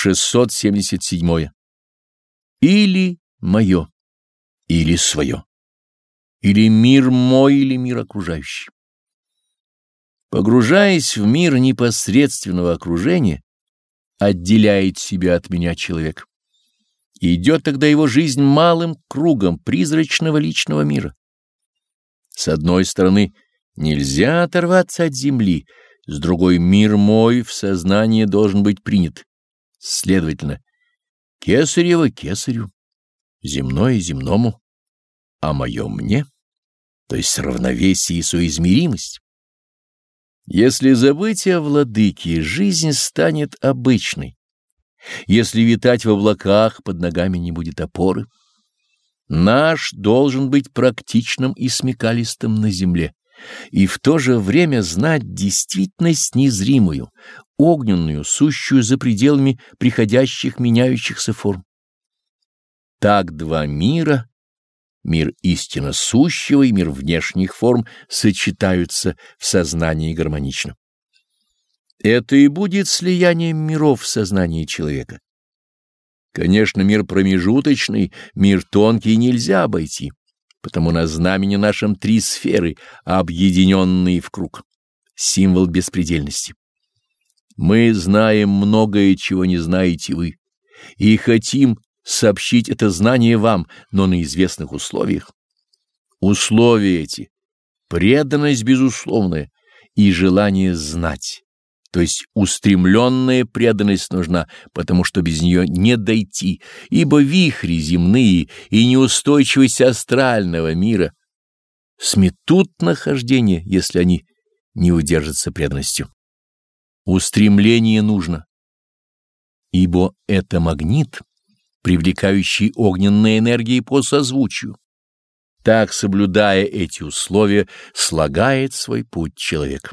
677. Или мое, или свое, или мир мой, или мир окружающий. Погружаясь в мир непосредственного окружения, отделяет себя от меня человек. идет тогда его жизнь малым кругом призрачного личного мира. С одной стороны, нельзя оторваться от земли, с другой мир мой в сознании должен быть принят. Следовательно, кесарево кесарю, земное земному, а мое мне, то есть равновесие и соизмеримость. Если забыть о владыке, жизнь станет обычной. Если витать в облаках, под ногами не будет опоры. Наш должен быть практичным и смекалистым на земле, и в то же время знать действительность незримую, огненную, сущую за пределами приходящих меняющихся форм. Так два мира мир истинно сущего и мир внешних форм сочетаются в сознании гармонично. Это и будет слиянием миров в сознании человека. Конечно, мир промежуточный, мир тонкий нельзя обойти, потому на знамени нашем три сферы, объединенные в круг, символ беспредельности. Мы знаем многое, чего не знаете вы, и хотим сообщить это знание вам, но на известных условиях. Условия эти — преданность безусловная и желание знать, то есть устремленная преданность нужна, потому что без нее не дойти, ибо вихри земные и неустойчивость астрального мира сметут нахождение, если они не удержатся преданностью. Устремление нужно, ибо это магнит, привлекающий огненные энергии по созвучию. Так, соблюдая эти условия, слагает свой путь человек.